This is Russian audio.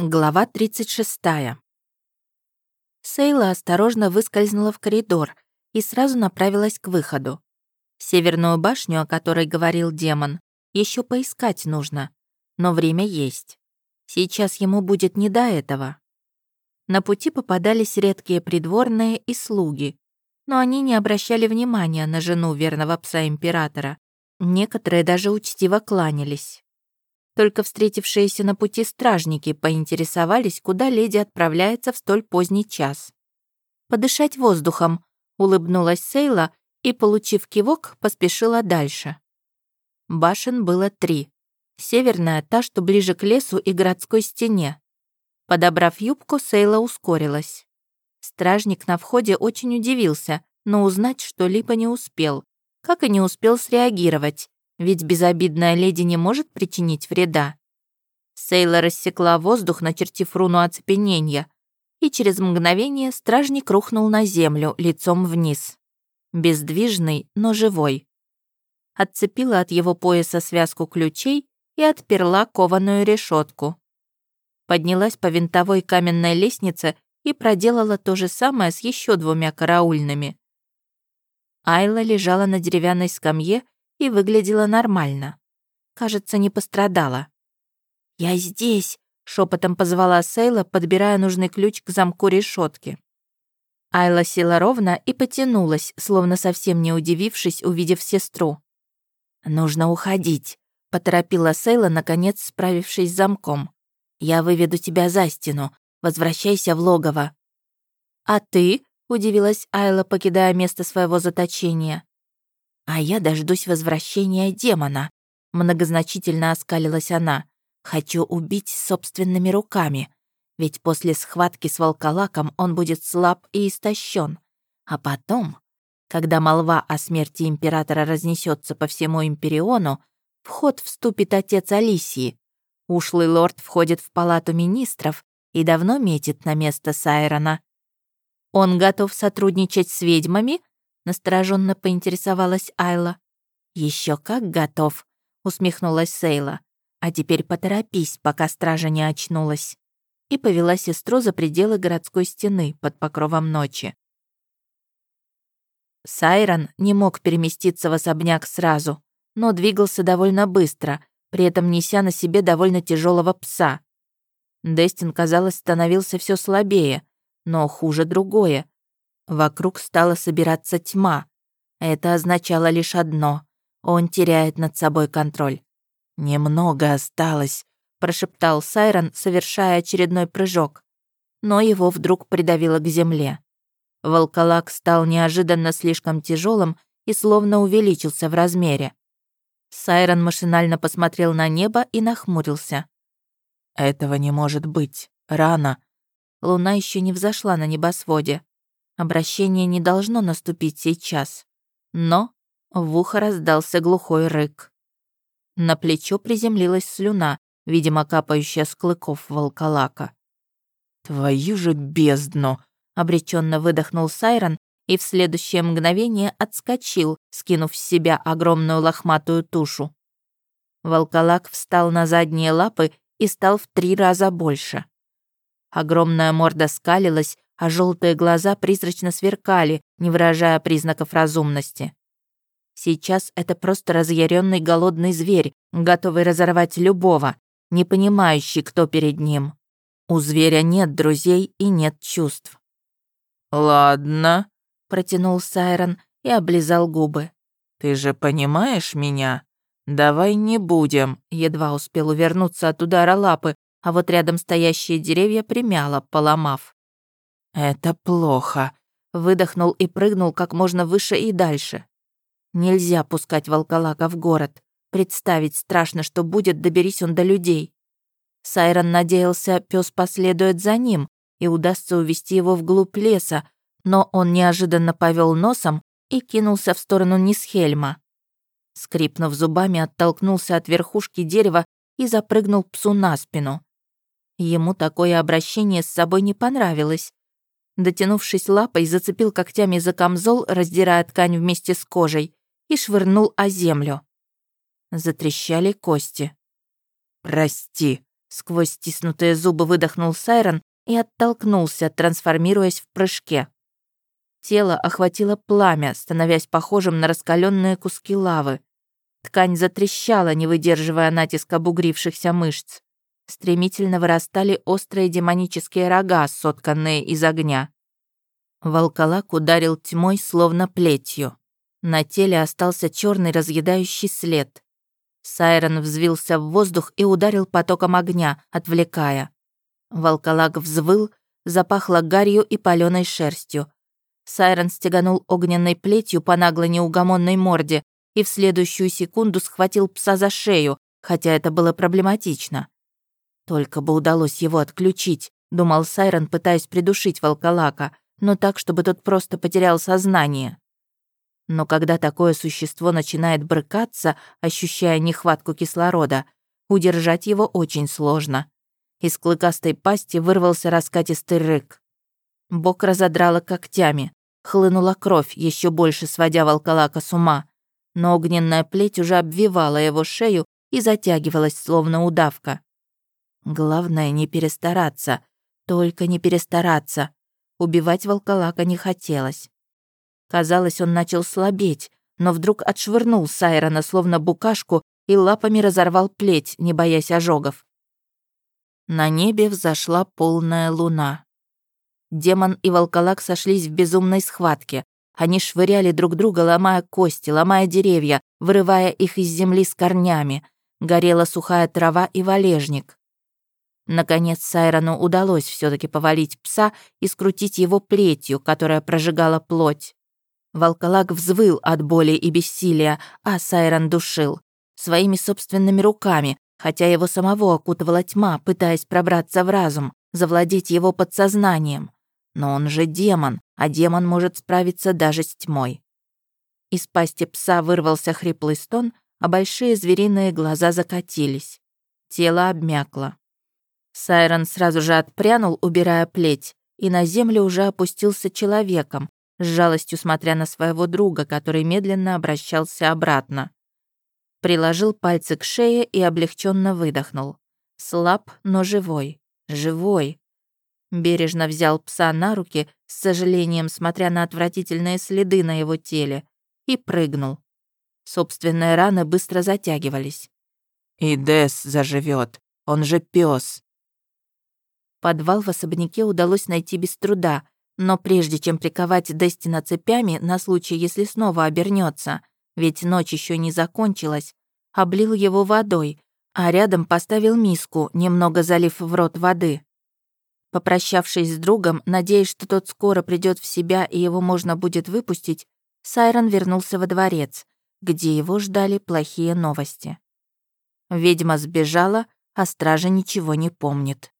Глава 36. Сейла осторожно выскользнула в коридор и сразу направилась к выходу. Северную башню, о которой говорил демон, еще поискать нужно, но время есть. Сейчас ему будет не до этого. На пути попадались редкие придворные и слуги, но они не обращали внимания на жену верного пса императора. Некоторые даже учтиво кланялись. Только встретившиеся на пути стражники поинтересовались, куда леди отправляется в столь поздний час. «Подышать воздухом», — улыбнулась Сейла и, получив кивок, поспешила дальше. Башен было три. Северная — та, что ближе к лесу и городской стене. Подобрав юбку, Сейла ускорилась. Стражник на входе очень удивился, но узнать что-либо не успел, как и не успел среагировать. Ведь безобидная леди не может причинить вреда. Сейла рассекла воздух, начертив руну оцепенения, и через мгновение стражник рухнул на землю, лицом вниз. Бездвижный, но живой. Отцепила от его пояса связку ключей и отперла кованую решетку. Поднялась по винтовой каменной лестнице и проделала то же самое с еще двумя караульными. Айла лежала на деревянной скамье и выглядела нормально. Кажется, не пострадала. «Я здесь!» — шепотом позвала Сейла, подбирая нужный ключ к замку решетки. Айла села ровно и потянулась, словно совсем не удивившись, увидев сестру. «Нужно уходить», — поторопила Сейла, наконец справившись с замком. «Я выведу тебя за стену. Возвращайся в логово». «А ты?» — удивилась Айла, покидая место своего заточения. «А я дождусь возвращения демона», — многозначительно оскалилась она. «Хочу убить собственными руками, ведь после схватки с волколаком он будет слаб и истощен. А потом, когда молва о смерти императора разнесется по всему Империону, в ход вступит отец Алисии. Ушлый лорд входит в палату министров и давно метит на место Сайрона. Он готов сотрудничать с ведьмами настороженно поинтересовалась Айла. Еще как готов, усмехнулась Сейла. А теперь поторопись, пока стража не очнулась. И повела сестру за пределы городской стены под покровом ночи. Сайрон не мог переместиться в особняк сразу, но двигался довольно быстро, при этом неся на себе довольно тяжелого пса. Дестин, казалось, становился все слабее, но хуже другое. Вокруг стала собираться тьма. Это означало лишь одно — он теряет над собой контроль. «Немного осталось», — прошептал Сайрон, совершая очередной прыжок. Но его вдруг придавило к земле. Волколак стал неожиданно слишком тяжелым и словно увеличился в размере. Сайрон машинально посмотрел на небо и нахмурился. «Этого не может быть. Рано». Луна еще не взошла на небосводе. Обращение не должно наступить сейчас. Но в ухо раздался глухой рык. На плечо приземлилась слюна, видимо, капающая с клыков волколака. «Твою же бездну!» — обреченно выдохнул Сайрон и в следующее мгновение отскочил, скинув с себя огромную лохматую тушу. Волколак встал на задние лапы и стал в три раза больше. Огромная морда скалилась, а желтые глаза призрачно сверкали, не выражая признаков разумности. Сейчас это просто разъяренный голодный зверь, готовый разорвать любого, не понимающий, кто перед ним. У зверя нет друзей и нет чувств. «Ладно», — протянул Сайрон и облизал губы. «Ты же понимаешь меня? Давай не будем», — едва успел увернуться от удара лапы, а вот рядом стоящие деревья примяло, поломав. «Это плохо», — выдохнул и прыгнул как можно выше и дальше. Нельзя пускать волколака в город. Представить страшно, что будет, доберись он до людей. Сайрон надеялся, пес последует за ним и удастся увести его вглубь леса, но он неожиданно повел носом и кинулся в сторону Нисхельма. Скрипнув зубами, оттолкнулся от верхушки дерева и запрыгнул псу на спину. Ему такое обращение с собой не понравилось, Дотянувшись лапой, зацепил когтями за камзол, раздирая ткань вместе с кожей, и швырнул о землю. Затрещали кости. «Прости», Сквозь стиснутые зубы выдохнул Сайрон и оттолкнулся, трансформируясь в прыжке. Тело охватило пламя, становясь похожим на раскаленные куски лавы. Ткань затрещала, не выдерживая натиска бугрившихся мышц. Стремительно вырастали острые демонические рога, сотканные из огня. Волколак ударил тьмой, словно плетью. На теле остался черный разъедающий след. Сайрон взвился в воздух и ударил потоком огня, отвлекая. Волколак взвыл, запахло гарью и паленой шерстью. Сайрон стеганул огненной плетью по нагло неугомонной морде и в следующую секунду схватил пса за шею, хотя это было проблематично. Только бы удалось его отключить, думал Сайрон, пытаясь придушить волколака, но так, чтобы тот просто потерял сознание. Но когда такое существо начинает брыкаться, ощущая нехватку кислорода, удержать его очень сложно. Из клыкастой пасти вырвался раскатистый рык. Бок разодрало когтями, хлынула кровь, еще больше сводя волколака с ума. Но огненная плеть уже обвивала его шею и затягивалась, словно удавка. Главное не перестараться, только не перестараться. Убивать волколака не хотелось. Казалось, он начал слабеть, но вдруг отшвырнул Сайрона, словно букашку, и лапами разорвал плеть, не боясь ожогов. На небе взошла полная луна. Демон и волколак сошлись в безумной схватке. Они швыряли друг друга, ломая кости, ломая деревья, вырывая их из земли с корнями. Горела сухая трава и валежник. Наконец Сайрону удалось все таки повалить пса и скрутить его плетью, которая прожигала плоть. Волколак взвыл от боли и бессилия, а Сайрон душил. Своими собственными руками, хотя его самого окутывала тьма, пытаясь пробраться в разум, завладеть его подсознанием. Но он же демон, а демон может справиться даже с тьмой. Из пасти пса вырвался хриплый стон, а большие звериные глаза закатились. Тело обмякло. Сайрон сразу же отпрянул, убирая плеть, и на землю уже опустился человеком, с жалостью смотря на своего друга, который медленно обращался обратно. Приложил пальцы к шее и облегченно выдохнул. Слаб, но живой. Живой. Бережно взял пса на руки, с сожалением смотря на отвратительные следы на его теле, и прыгнул. Собственные раны быстро затягивались. «И Дес заживет, он же пес, Подвал в особняке удалось найти без труда, но прежде чем приковать Дестина цепями на случай, если снова обернется, ведь ночь еще не закончилась, облил его водой, а рядом поставил миску, немного залив в рот воды. Попрощавшись с другом, надеясь, что тот скоро придет в себя и его можно будет выпустить, Сайрон вернулся во дворец, где его ждали плохие новости. Ведьма сбежала, а стража ничего не помнит.